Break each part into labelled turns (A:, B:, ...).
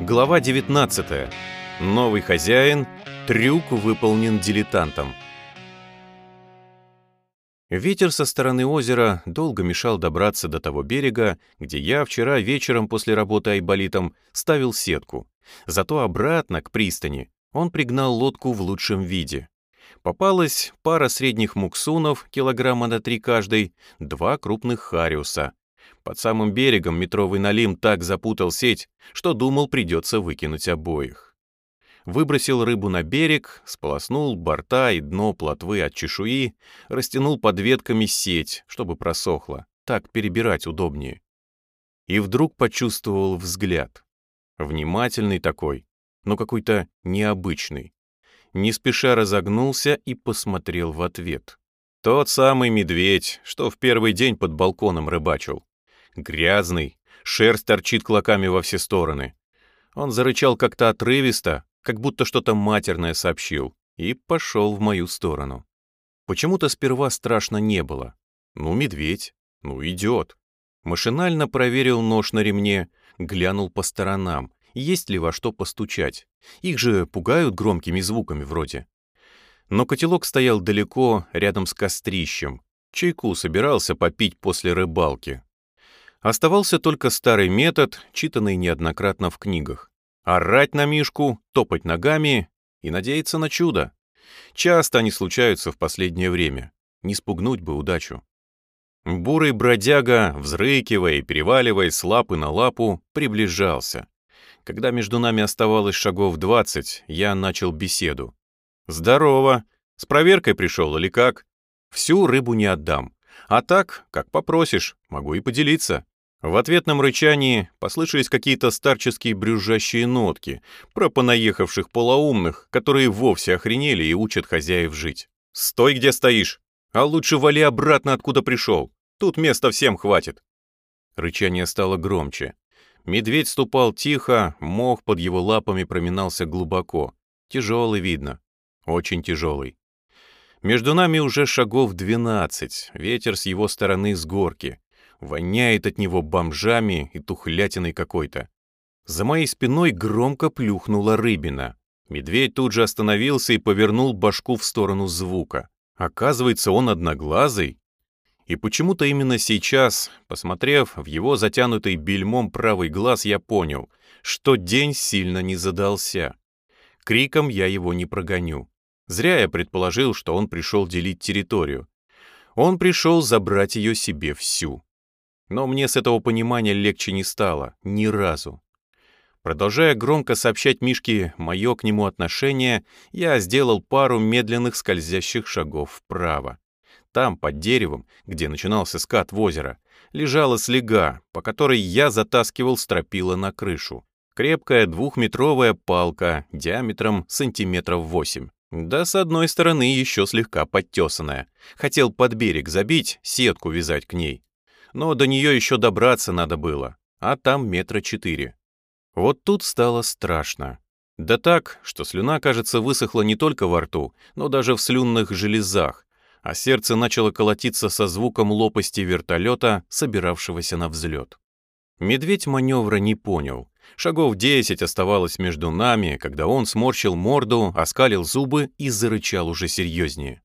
A: Глава 19. Новый хозяин. Трюк выполнен дилетантом. Ветер со стороны озера долго мешал добраться до того берега, где я вчера вечером после работы айболитом ставил сетку. Зато обратно, к пристани, он пригнал лодку в лучшем виде. Попалась пара средних муксунов, килограмма на три каждый, два крупных хариуса, под самым берегом метровый налим так запутал сеть, что думал, придется выкинуть обоих. Выбросил рыбу на берег, сполоснул борта и дно плотвы от чешуи, растянул под ветками сеть, чтобы просохла, так перебирать удобнее. И вдруг почувствовал взгляд. Внимательный такой, но какой-то необычный. Не спеша разогнулся и посмотрел в ответ. Тот самый медведь, что в первый день под балконом рыбачил грязный, шерсть торчит клоками во все стороны. Он зарычал как-то отрывисто, как будто что-то матерное сообщил, и пошел в мою сторону. Почему-то сперва страшно не было. Ну, медведь, ну, идет. Машинально проверил нож на ремне, глянул по сторонам, есть ли во что постучать. Их же пугают громкими звуками вроде. Но котелок стоял далеко, рядом с кострищем. Чайку собирался попить после рыбалки, Оставался только старый метод, читанный неоднократно в книгах. Орать на Мишку, топать ногами и надеяться на чудо. Часто они случаются в последнее время. Не спугнуть бы удачу. Бурый бродяга, взрыкивая и переваливая с лапы на лапу, приближался. Когда между нами оставалось шагов двадцать, я начал беседу. «Здорово! С проверкой пришел или как? Всю рыбу не отдам. А так, как попросишь, могу и поделиться. В ответном рычании послышались какие-то старческие брюзжащие нотки про понаехавших полоумных, которые вовсе охренели и учат хозяев жить. «Стой, где стоишь! А лучше вали обратно, откуда пришел! Тут места всем хватит!» Рычание стало громче. Медведь ступал тихо, мох под его лапами проминался глубоко. Тяжелый видно. Очень тяжелый. Между нами уже шагов двенадцать, ветер с его стороны с горки. Воняет от него бомжами и тухлятиной какой-то. За моей спиной громко плюхнула рыбина. Медведь тут же остановился и повернул башку в сторону звука. Оказывается, он одноглазый. И почему-то именно сейчас, посмотрев в его затянутый бельмом правый глаз, я понял, что день сильно не задался. Криком я его не прогоню. Зря я предположил, что он пришел делить территорию. Он пришел забрать ее себе всю. Но мне с этого понимания легче не стало, ни разу. Продолжая громко сообщать Мишке мое к нему отношение, я сделал пару медленных скользящих шагов вправо. Там, под деревом, где начинался скат в озеро, лежала слега, по которой я затаскивал стропила на крышу. Крепкая двухметровая палка диаметром сантиметров восемь. Да с одной стороны еще слегка подтесанная. Хотел под берег забить, сетку вязать к ней но до нее еще добраться надо было, а там метра четыре. Вот тут стало страшно. Да так, что слюна, кажется, высохла не только во рту, но даже в слюнных железах, а сердце начало колотиться со звуком лопасти вертолета, собиравшегося на взлет. Медведь маневра не понял. Шагов десять оставалось между нами, когда он сморщил морду, оскалил зубы и зарычал уже серьезнее.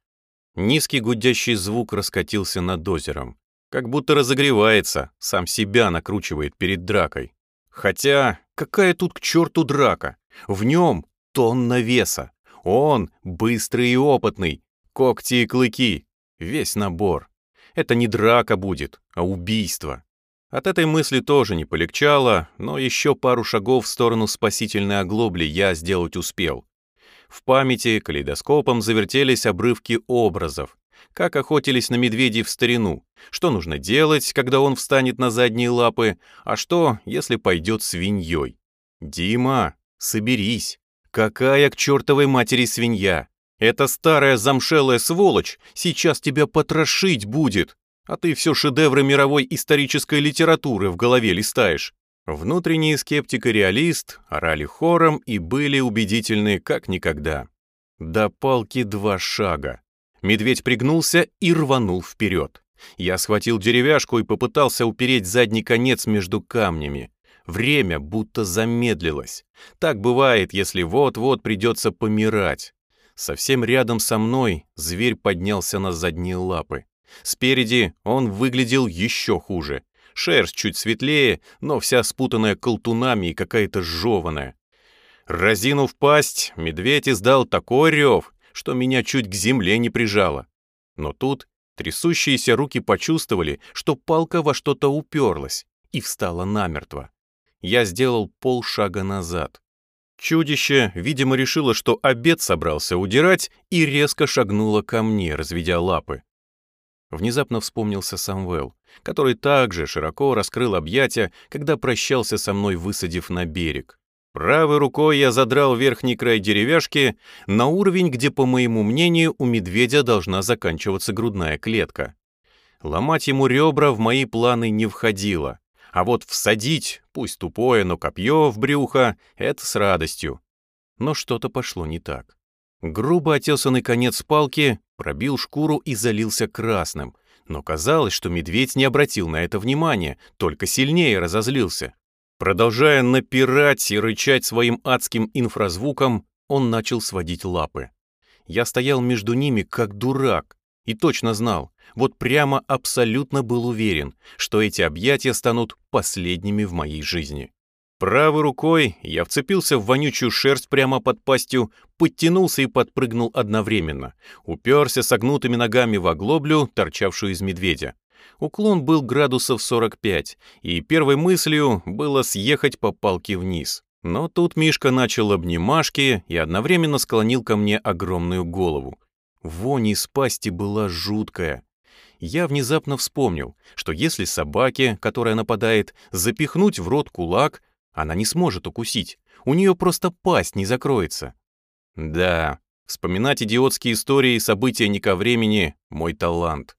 A: Низкий гудящий звук раскатился над озером. Как будто разогревается, сам себя накручивает перед дракой. Хотя, какая тут к черту драка? В нем тонна веса. Он быстрый и опытный. Когти и клыки. Весь набор. Это не драка будет, а убийство. От этой мысли тоже не полегчало, но еще пару шагов в сторону спасительной оглобли я сделать успел. В памяти калейдоскопом завертелись обрывки образов, как охотились на медведей в старину, что нужно делать, когда он встанет на задние лапы, а что, если пойдет свиньей. «Дима, соберись! Какая к чертовой матери свинья! Эта старая замшелая сволочь сейчас тебя потрошить будет, а ты все шедевры мировой исторической литературы в голове листаешь». Внутренний скептик и реалист орали хором и были убедительны как никогда. До палки два шага. Медведь пригнулся и рванул вперед. Я схватил деревяшку и попытался упереть задний конец между камнями. Время будто замедлилось. Так бывает, если вот-вот придется помирать. Совсем рядом со мной зверь поднялся на задние лапы. Спереди он выглядел еще хуже. Шерсть чуть светлее, но вся спутанная колтунами и какая-то жеваная. Разинув пасть, медведь издал такой рев, что меня чуть к земле не прижало. Но тут трясущиеся руки почувствовали, что палка во что-то уперлась и встала намертво. Я сделал полшага назад. Чудище, видимо, решило, что обед собрался удирать и резко шагнуло ко мне, разведя лапы. Внезапно вспомнился Самвел, который также широко раскрыл объятия, когда прощался со мной, высадив на берег. Правой рукой я задрал верхний край деревяшки на уровень, где, по моему мнению, у медведя должна заканчиваться грудная клетка. Ломать ему ребра в мои планы не входило, а вот всадить, пусть тупое, но копье в брюхо — это с радостью. Но что-то пошло не так. Грубо отесанный конец палки пробил шкуру и залился красным, но казалось, что медведь не обратил на это внимания, только сильнее разозлился. Продолжая напирать и рычать своим адским инфразвуком, он начал сводить лапы. Я стоял между ними как дурак и точно знал, вот прямо абсолютно был уверен, что эти объятия станут последними в моей жизни. Правой рукой я вцепился в вонючую шерсть прямо под пастью, подтянулся и подпрыгнул одновременно, уперся согнутыми ногами в оглоблю, торчавшую из медведя. Уклон был градусов 45, и первой мыслью было съехать по палке вниз. Но тут Мишка начал обнимашки и одновременно склонил ко мне огромную голову. Вонь из пасти была жуткая. Я внезапно вспомнил, что если собаке, которая нападает, запихнуть в рот кулак, она не сможет укусить. У нее просто пасть не закроется. Да, вспоминать идиотские истории и события не ко времени — мой талант.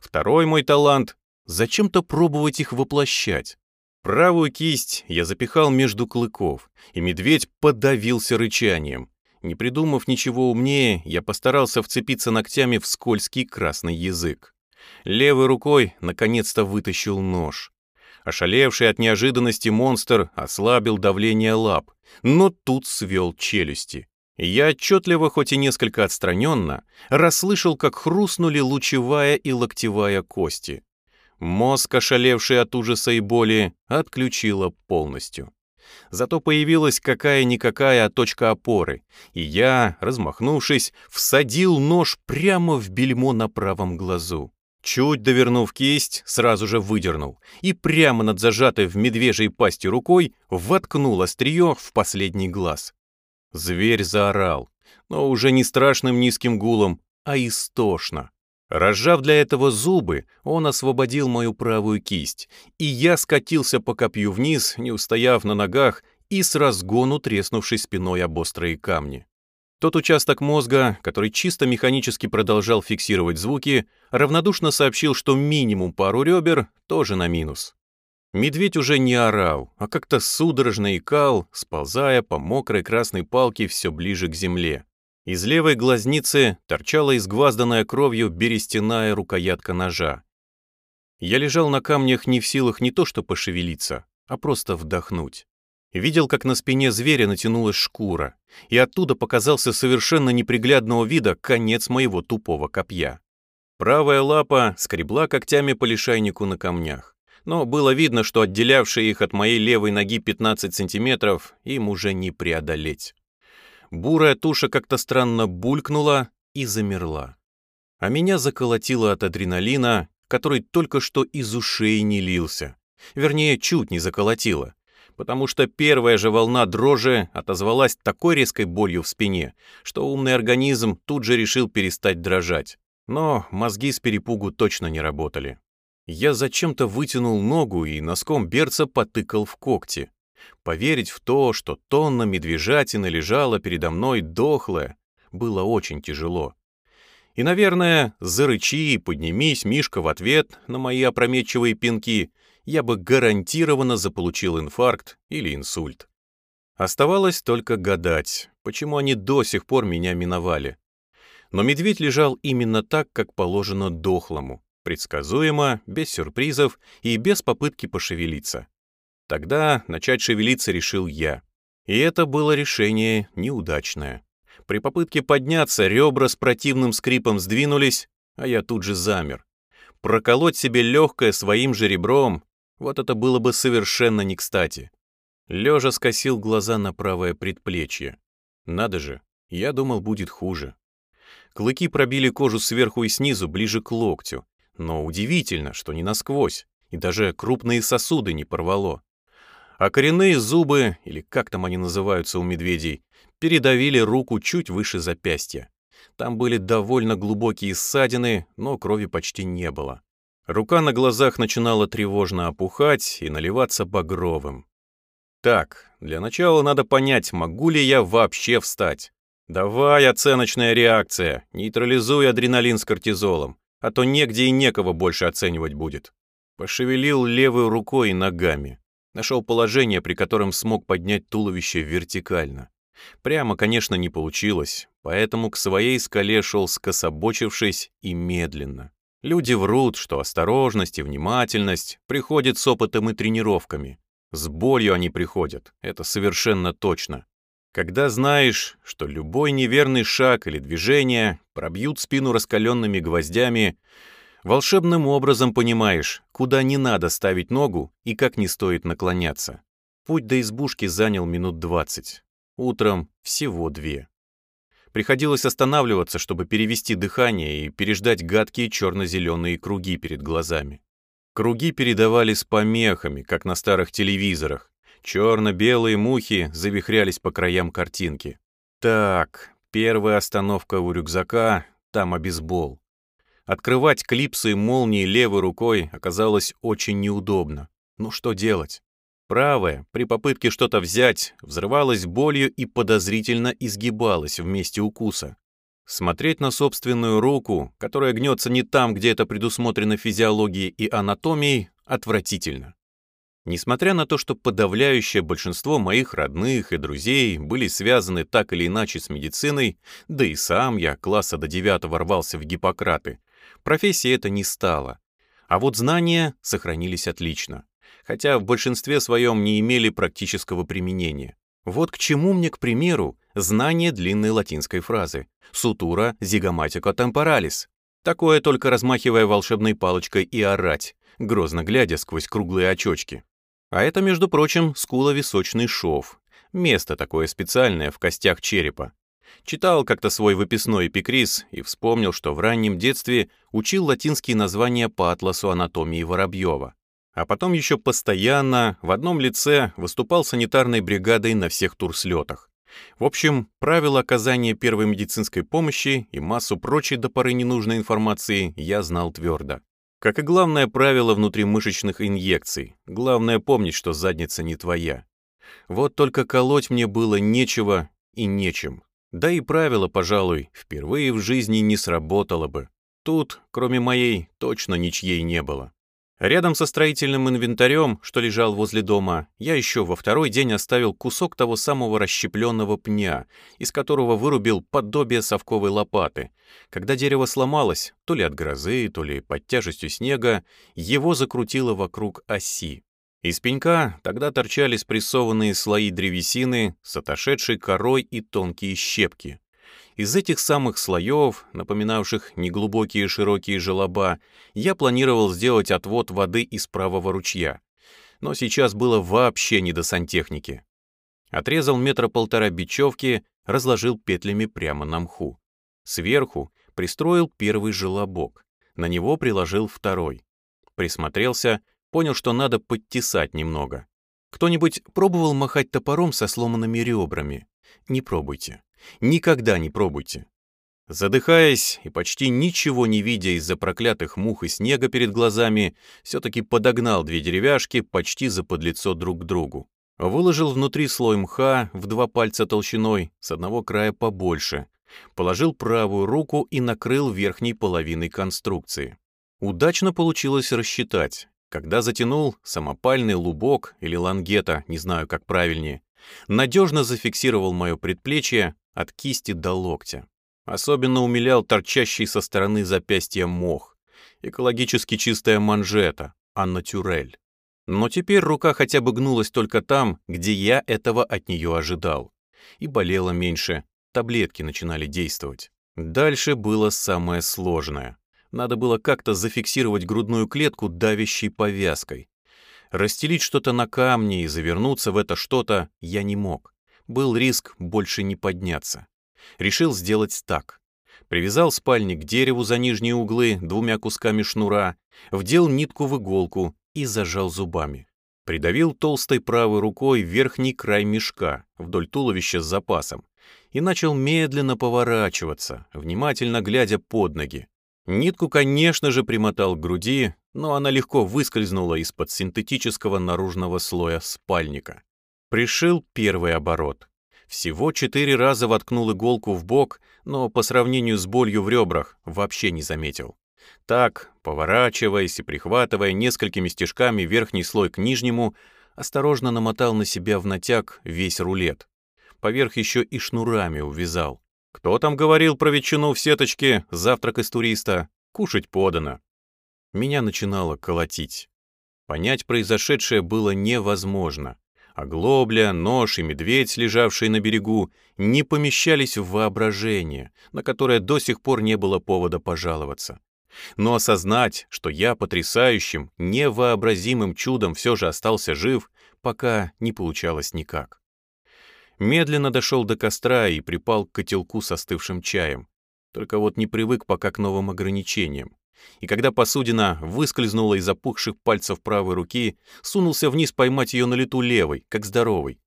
A: Второй мой талант — зачем-то пробовать их воплощать. Правую кисть я запихал между клыков, и медведь подавился рычанием. Не придумав ничего умнее, я постарался вцепиться ногтями в скользкий красный язык. Левой рукой наконец-то вытащил нож. Ошалевший от неожиданности монстр ослабил давление лап, но тут свел челюсти. Я отчетливо, хоть и несколько отстраненно, расслышал, как хрустнули лучевая и локтевая кости. Мозг, ошалевший от ужаса и боли, отключило полностью. Зато появилась какая-никакая точка опоры, и я, размахнувшись, всадил нож прямо в бельмо на правом глазу. Чуть довернув кисть, сразу же выдернул и прямо над зажатой в медвежьей пасти рукой воткнул острие в последний глаз. Зверь заорал, но уже не страшным низким гулом, а истошно. Разжав для этого зубы, он освободил мою правую кисть, и я скатился по копью вниз, не устояв на ногах и с разгону треснувшись спиной об острые камни. Тот участок мозга, который чисто механически продолжал фиксировать звуки, равнодушно сообщил, что минимум пару ребер тоже на минус. Медведь уже не орал, а как-то судорожно икал, сползая по мокрой красной палке все ближе к земле. Из левой глазницы торчала изгвазданная кровью берестяная рукоятка ножа. Я лежал на камнях не в силах не то что пошевелиться, а просто вдохнуть. Видел, как на спине зверя натянулась шкура, и оттуда показался совершенно неприглядного вида конец моего тупого копья. Правая лапа скребла когтями по лишайнику на камнях, но было видно, что отделявшие их от моей левой ноги 15 сантиметров им уже не преодолеть. Бурая туша как-то странно булькнула и замерла. А меня заколотило от адреналина, который только что из ушей не лился. Вернее, чуть не заколотило потому что первая же волна дрожи отозвалась такой резкой болью в спине, что умный организм тут же решил перестать дрожать. Но мозги с перепугу точно не работали. Я зачем-то вытянул ногу и носком берца потыкал в когти. Поверить в то, что тонна медвежатины лежала передо мной дохлая, было очень тяжело. И, наверное, зарычи и поднимись, Мишка, в ответ на мои опрометчивые пинки, я бы гарантированно заполучил инфаркт или инсульт. Оставалось только гадать, почему они до сих пор меня миновали. Но медведь лежал именно так, как положено дохлому, предсказуемо, без сюрпризов и без попытки пошевелиться. Тогда начать шевелиться решил я. И это было решение неудачное. При попытке подняться ребра с противным скрипом сдвинулись, а я тут же замер. Проколоть себе легкое своим же ребром, вот это было бы совершенно не кстати. Лежа скосил глаза на правое предплечье. Надо же, я думал, будет хуже. Клыки пробили кожу сверху и снизу, ближе к локтю. Но удивительно, что не насквозь, и даже крупные сосуды не порвало. А коренные зубы, или как там они называются у медведей, передавили руку чуть выше запястья. Там были довольно глубокие ссадины, но крови почти не было. Рука на глазах начинала тревожно опухать и наливаться багровым. Так, для начала надо понять, могу ли я вообще встать. Давай оценочная реакция, нейтрализуй адреналин с кортизолом, а то негде и некого больше оценивать будет. Пошевелил левой рукой и ногами. Нашел положение, при котором смог поднять туловище вертикально. Прямо, конечно, не получилось, поэтому к своей скале шел скособочившись и медленно. Люди врут, что осторожность и внимательность приходят с опытом и тренировками. С болью они приходят, это совершенно точно. Когда знаешь, что любой неверный шаг или движение пробьют спину раскаленными гвоздями, волшебным образом понимаешь, куда не надо ставить ногу и как не стоит наклоняться. Путь до избушки занял минут двадцать. Утром всего две. Приходилось останавливаться, чтобы перевести дыхание и переждать гадкие черно-зеленые круги перед глазами. Круги передавали с помехами, как на старых телевизорах. Черно-белые мухи завихрялись по краям картинки. Так, первая остановка у рюкзака, там обезбол. Открывать клипсы молнии левой рукой оказалось очень неудобно. Ну что делать? Правая, при попытке что-то взять, взрывалась болью и подозрительно изгибалась в месте укуса. Смотреть на собственную руку, которая гнется не там, где это предусмотрено физиологией и анатомией, отвратительно. Несмотря на то, что подавляющее большинство моих родных и друзей были связаны так или иначе с медициной, да и сам я класса до девятого рвался в Гиппократы, профессия это не стала. А вот знания сохранились отлично хотя в большинстве своем не имели практического применения. Вот к чему мне, к примеру, знание длинной латинской фразы «sutura zigomatico temporalis». Такое только размахивая волшебной палочкой и орать, грозно глядя сквозь круглые очочки. А это, между прочим, скуловисочный шов. Место такое специальное в костях черепа. Читал как-то свой выписной эпикриз и вспомнил, что в раннем детстве учил латинские названия по атласу анатомии Воробьева а потом еще постоянно в одном лице выступал санитарной бригадой на всех турслетах. В общем, правила оказания первой медицинской помощи и массу прочей до поры ненужной информации я знал твердо. Как и главное правило внутримышечных инъекций. Главное помнить, что задница не твоя. Вот только колоть мне было нечего и нечем. Да и правило, пожалуй, впервые в жизни не сработало бы. Тут, кроме моей, точно ничьей не было. Рядом со строительным инвентарем, что лежал возле дома, я еще во второй день оставил кусок того самого расщепленного пня, из которого вырубил подобие совковой лопаты. Когда дерево сломалось, то ли от грозы, то ли под тяжестью снега, его закрутило вокруг оси. Из пенька тогда торчали спрессованные слои древесины с отошедшей корой и тонкие щепки. Из этих самых слоев, напоминавших неглубокие широкие желоба, я планировал сделать отвод воды из правого ручья. Но сейчас было вообще не до сантехники. Отрезал метра полтора бечевки, разложил петлями прямо на мху. Сверху пристроил первый желобок, на него приложил второй. Присмотрелся, понял, что надо подтесать немного. Кто-нибудь пробовал махать топором со сломанными ребрами? Не пробуйте. Никогда не пробуйте. Задыхаясь и почти ничего не видя из-за проклятых мух и снега перед глазами, все-таки подогнал две деревяшки почти за подлицо друг к другу. Выложил внутри слой мха в два пальца толщиной, с одного края побольше. Положил правую руку и накрыл верхней половиной конструкции. Удачно получилось рассчитать. Когда затянул, самопальный лубок или лангета, не знаю как правильнее, надежно зафиксировал мое предплечье от кисти до локтя. Особенно умилял торчащий со стороны запястья мох, экологически чистая манжета, Анна Тюрель. Но теперь рука хотя бы гнулась только там, где я этого от нее ожидал. И болела меньше, таблетки начинали действовать. Дальше было самое сложное. Надо было как-то зафиксировать грудную клетку давящей повязкой. Расстелить что-то на камне и завернуться в это что-то я не мог. Был риск больше не подняться. Решил сделать так. Привязал спальник к дереву за нижние углы двумя кусками шнура, вдел нитку в иголку и зажал зубами. Придавил толстой правой рукой верхний край мешка вдоль туловища с запасом и начал медленно поворачиваться, внимательно глядя под ноги. Нитку, конечно же, примотал к груди, но она легко выскользнула из-под синтетического наружного слоя спальника. Пришил первый оборот. Всего четыре раза воткнул иголку в бок, но по сравнению с болью в ребрах вообще не заметил. Так, поворачиваясь и прихватывая несколькими стежками верхний слой к нижнему, осторожно намотал на себя в натяг весь рулет. Поверх еще и шнурами увязал. Кто там говорил про ветчину в сеточке, завтрак из туриста? Кушать подано. Меня начинало колотить. Понять произошедшее было невозможно. Оглобля, нож и медведь, лежавшие на берегу, не помещались в воображение, на которое до сих пор не было повода пожаловаться. Но осознать, что я потрясающим, невообразимым чудом все же остался жив, пока не получалось никак. Медленно дошел до костра и припал к котелку с остывшим чаем. Только вот не привык пока к новым ограничениям. И когда посудина выскользнула из опухших пальцев правой руки, сунулся вниз поймать ее на лету левой, как здоровый.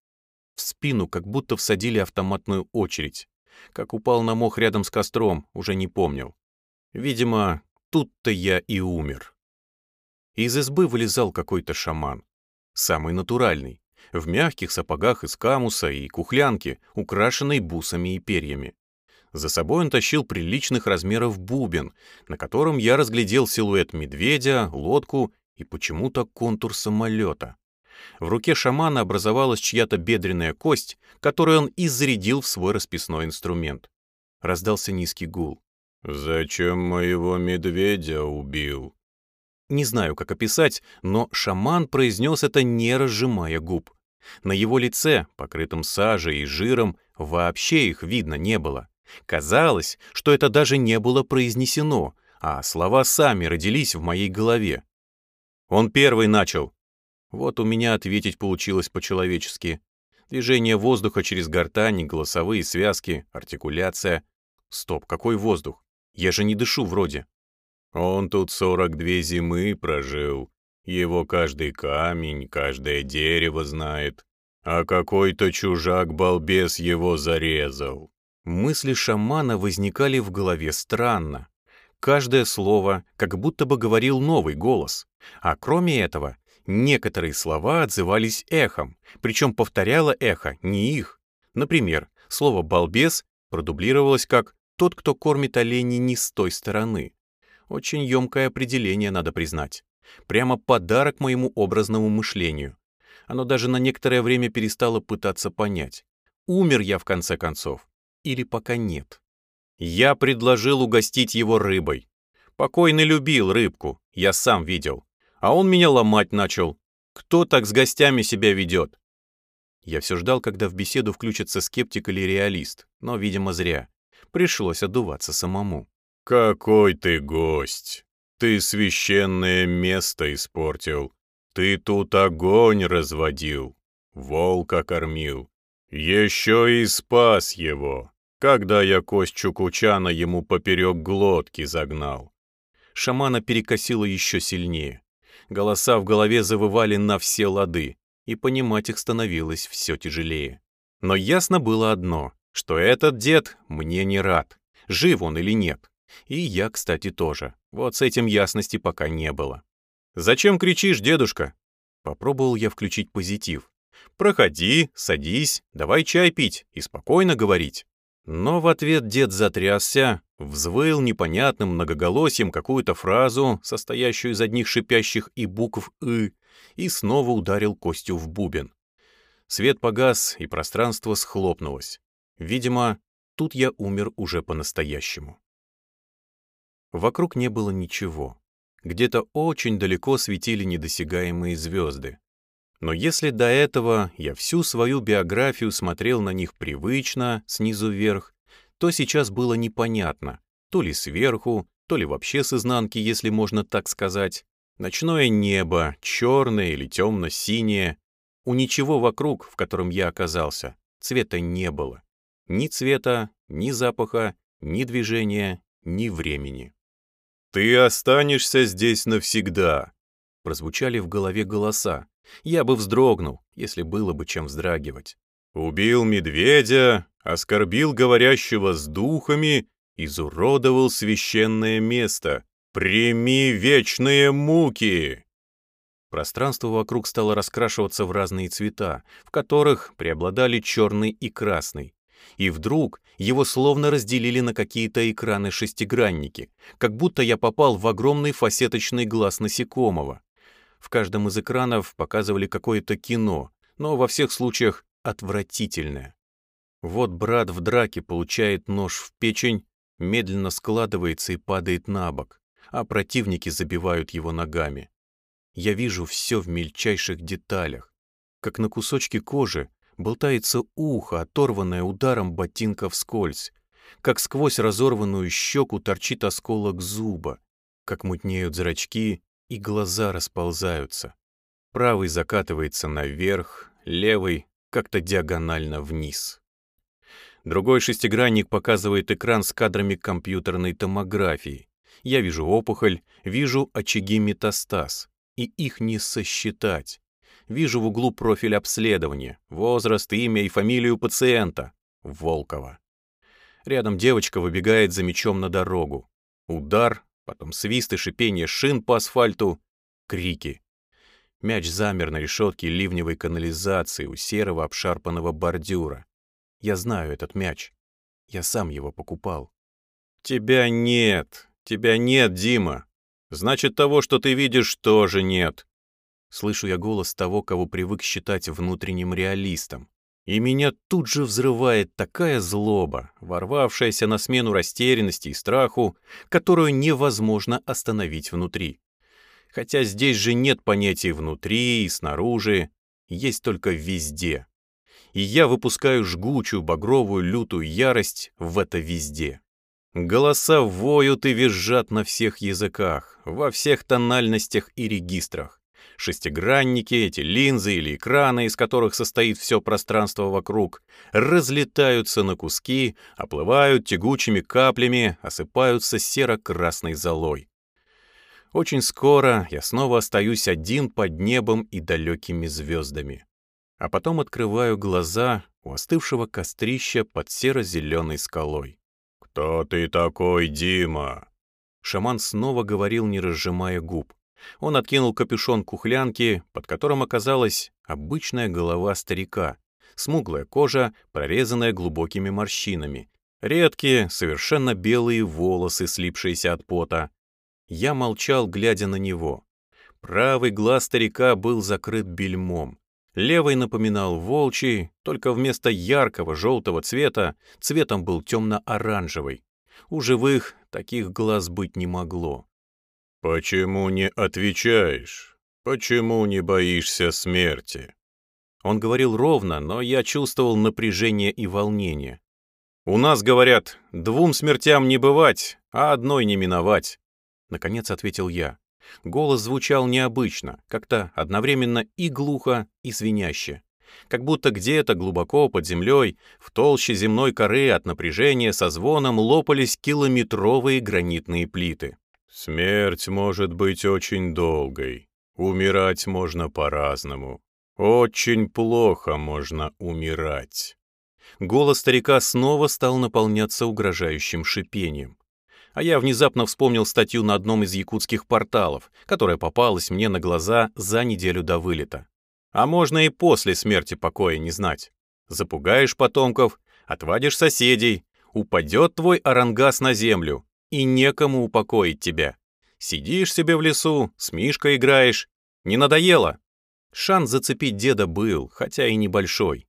A: В спину как будто всадили автоматную очередь. Как упал на мох рядом с костром, уже не помнил. Видимо, тут-то я и умер. Из избы вылезал какой-то шаман. Самый натуральный в мягких сапогах из камуса и кухлянке, украшенной бусами и перьями. За собой он тащил приличных размеров бубен, на котором я разглядел силуэт медведя, лодку и почему-то контур самолета. В руке шамана образовалась чья-то бедренная кость, которую он и зарядил в свой расписной инструмент. Раздался низкий гул. «Зачем моего медведя убил?» Не знаю, как описать, но шаман произнес это, не разжимая губ. На его лице, покрытом сажей и жиром, вообще их видно не было. Казалось, что это даже не было произнесено, а слова сами родились в моей голове. Он первый начал. Вот у меня ответить получилось по-человечески. Движение воздуха через гортани, голосовые связки, артикуляция. Стоп, какой воздух? Я же не дышу вроде. Он тут сорок две зимы прожил, его каждый камень, каждое дерево знает. А какой-то чужак-балбес его зарезал. Мысли шамана возникали в голове странно. Каждое слово как будто бы говорил новый голос. А кроме этого, некоторые слова отзывались эхом, причем повторяло эхо не их. Например, слово «балбес» продублировалось как «тот, кто кормит оленей не с той стороны». Очень емкое определение, надо признать. Прямо подарок моему образному мышлению. Оно даже на некоторое время перестало пытаться понять, умер я в конце концов или пока нет. Я предложил угостить его рыбой. Покойный любил рыбку, я сам видел. А он меня ломать начал. Кто так с гостями себя ведет? Я все ждал, когда в беседу включится скептик или реалист, но, видимо, зря. Пришлось отдуваться самому. «Какой ты гость! Ты священное место испортил. Ты тут огонь разводил, волка кормил. Еще и спас его, когда я кость Чукучана ему поперек глотки загнал. Шамана перекосило еще сильнее. Голоса в голове завывали на все лады, и понимать их становилось все тяжелее. Но ясно было одно, что этот дед мне не рад, жив он или нет. И я, кстати, тоже. Вот с этим ясности пока не было. «Зачем кричишь, дедушка?» Попробовал я включить позитив. «Проходи, садись, давай чай пить и спокойно говорить». Но в ответ дед затрясся, взвыл непонятным многоголосием какую-то фразу, состоящую из одних шипящих и букв «ы», и снова ударил костью в бубен. Свет погас, и пространство схлопнулось. Видимо, тут я умер уже по-настоящему. Вокруг не было ничего. где-то очень далеко светили недосягаемые звезды. Но если до этого я всю свою биографию смотрел на них привычно, снизу вверх, то сейчас было непонятно, то ли сверху, то ли вообще с изнанки, если можно так сказать. Ночное небо, черное или темно-синее. У ничего вокруг, в котором я оказался, цвета не было. Ни цвета, ни запаха, ни движения, ни времени.
B: «Ты останешься здесь навсегда», —
A: прозвучали в голове голоса, я бы вздрогнул, если было бы чем вздрагивать.
B: Убил медведя, оскорбил говорящего с духами, изуродовал священное место. Прими вечные муки!
A: Пространство вокруг стало раскрашиваться в разные цвета, в которых преобладали черный и красный. И вдруг его словно разделили на какие-то экраны-шестигранники, как будто я попал в огромный фасеточный глаз насекомого. В каждом из экранов показывали какое-то кино, но во всех случаях отвратительное. Вот брат в драке получает нож в печень, медленно складывается и падает на бок, а противники забивают его ногами. Я вижу все в мельчайших деталях, как на кусочке кожи болтается ухо, оторванное ударом ботинка вскользь, как сквозь разорванную щеку торчит осколок зуба, как мутнеют зрачки и глаза расползаются. Правый закатывается наверх, левый как-то диагонально вниз. Другой шестигранник показывает экран с кадрами компьютерной томографии. Я вижу опухоль, вижу очаги метастаз, и их не сосчитать. Вижу в углу профиль обследования, возраст, имя и фамилию пациента. Волкова. Рядом девочка выбегает за мечом на дорогу. Удар, потом свист и шипение шин по асфальту, крики. Мяч замер на решетке ливневой канализации у серого обшарпанного бордюра. Я знаю этот мяч. Я сам его покупал.
B: «Тебя нет! Тебя нет, Дима! Значит, того, что ты видишь, тоже нет!»
A: Слышу я голос того, кого привык считать внутренним реалистом. И меня тут же взрывает такая злоба, ворвавшаяся на смену растерянности и страху, которую невозможно остановить внутри. Хотя здесь же нет понятий внутри и снаружи, есть только везде. И я выпускаю жгучую, багровую, лютую ярость в это везде. Голоса воют и визжат на всех языках, во всех тональностях и регистрах. Шестигранники, эти линзы или экраны, из которых состоит все пространство вокруг, разлетаются на куски, оплывают тягучими каплями, осыпаются серо-красной золой. Очень скоро я снова остаюсь один под небом и далекими звездами. А потом открываю глаза у остывшего кострища под серо-зеленой скалой.
B: «Кто ты такой, Дима?»
A: Шаман снова говорил, не разжимая губ. Он откинул капюшон кухлянки, под которым оказалась обычная голова старика, смуглая кожа, прорезанная глубокими морщинами, редкие, совершенно белые волосы, слипшиеся от пота. Я молчал, глядя на него. Правый глаз старика был закрыт бельмом. Левый напоминал волчий, только вместо яркого желтого цвета цветом был темно-оранжевый. У живых таких глаз быть не могло.
B: «Почему не отвечаешь? Почему не боишься смерти?»
A: Он говорил ровно, но я чувствовал напряжение и волнение.
B: «У нас, говорят, двум смертям не бывать, а одной не миновать», — наконец ответил я.
A: Голос звучал необычно, как-то одновременно и глухо, и звеняще. Как будто где-то глубоко под землей, в толще земной коры от напряжения со звоном лопались километровые гранитные плиты.
B: Смерть может быть очень долгой. Умирать можно по-разному. Очень плохо можно умирать.
A: Голос старика снова стал наполняться угрожающим шипением. А я внезапно вспомнил статью на одном из якутских порталов, которая попалась мне на глаза за неделю до вылета. А можно и после смерти покоя не знать. Запугаешь потомков, отвадишь соседей, упадет твой арангас на землю, и некому упокоить тебя. Сидишь себе в лесу, с Мишкой играешь. Не надоело? Шанс зацепить деда был, хотя и небольшой.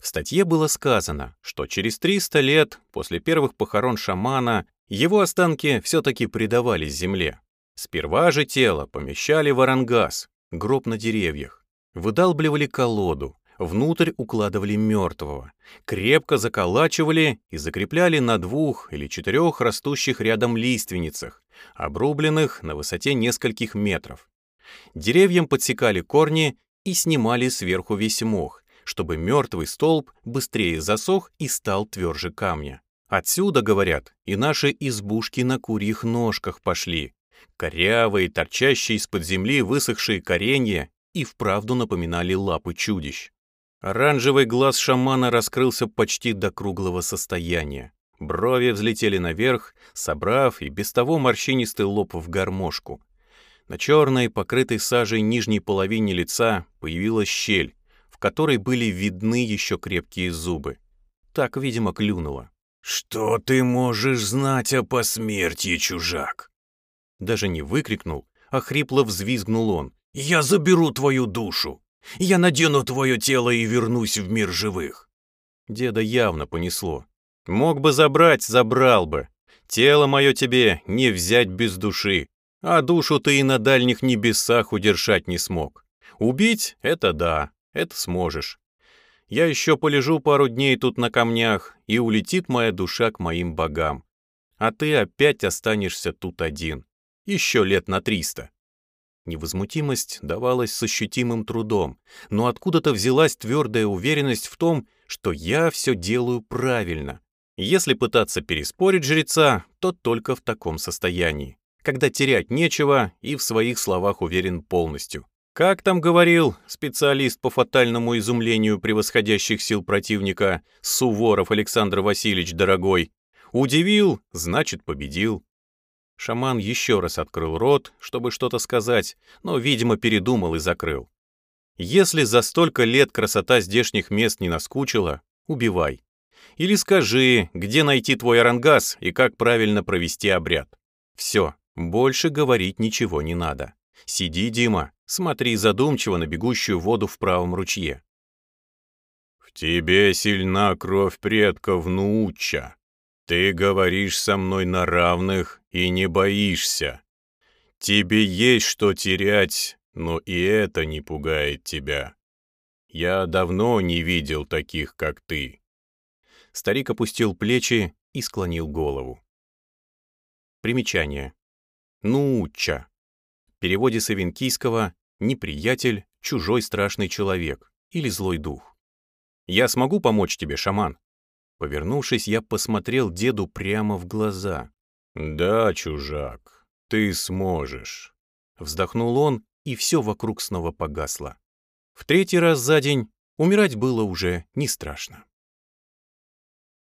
A: В статье было сказано, что через 300 лет после первых похорон шамана его останки все-таки предавались земле. Сперва же тело помещали в арангас, гроб на деревьях, выдалбливали колоду, внутрь укладывали мертвого, крепко заколачивали и закрепляли на двух или четырех растущих рядом лиственницах, обрубленных на высоте нескольких метров. Деревьям подсекали корни и снимали сверху весь мох, чтобы мертвый столб быстрее засох и стал тверже камня. Отсюда, говорят, и наши избушки на курьих ножках пошли, Корявые, торчащие из-под земли высохшие коренья и вправду напоминали лапы чудищ. Оранжевый глаз шамана раскрылся почти до круглого состояния. Брови взлетели наверх, собрав и без того морщинистый лоб в гармошку. На черной, покрытой сажей нижней половине лица появилась щель, в которой были видны еще крепкие зубы. Так, видимо, клюнуло.
B: «Что ты можешь знать о посмертии, чужак?»
A: Даже не выкрикнул, а хрипло взвизгнул он.
B: «Я заберу твою душу! Я надену твое тело и вернусь в мир живых!»
A: Деда явно понесло. «Мог бы забрать, забрал бы. Тело мое тебе не взять без души, а душу ты и на дальних небесах удержать не смог. Убить — это да, это сможешь. Я еще полежу пару дней тут на камнях, и улетит моя душа к моим богам. А ты опять останешься тут один еще лет на триста. Невозмутимость давалась с ощутимым трудом, но откуда-то взялась твердая уверенность в том, что я все делаю правильно. Если пытаться переспорить жреца, то только в таком состоянии, когда терять нечего и в своих словах уверен полностью. Как там говорил специалист по фатальному изумлению превосходящих сил противника Суворов Александр Васильевич Дорогой, удивил, значит победил. Шаман еще раз открыл рот, чтобы что-то сказать, но, видимо, передумал и закрыл. Если за столько лет красота здешних мест не наскучила, убивай. Или скажи, где найти твой арангас и как правильно провести обряд. Все, больше говорить ничего не надо. Сиди, Дима, смотри задумчиво на бегущую воду в правом ручье.
B: «В тебе сильна кровь предков Нууча», ты говоришь со мной на равных и не боишься. Тебе есть что терять, но и это не пугает тебя. Я давно не видел таких, как ты».
A: Старик опустил плечи и склонил голову. Примечание. Нууча. В переводе с авенкийского «неприятель», «чужой страшный человек» или «злой дух». «Я смогу помочь тебе, шаман?» Повернувшись, я посмотрел деду прямо в глаза.
B: «Да, чужак, ты сможешь».
A: Вздохнул он, и все вокруг снова погасло. В третий раз за день умирать было уже не страшно.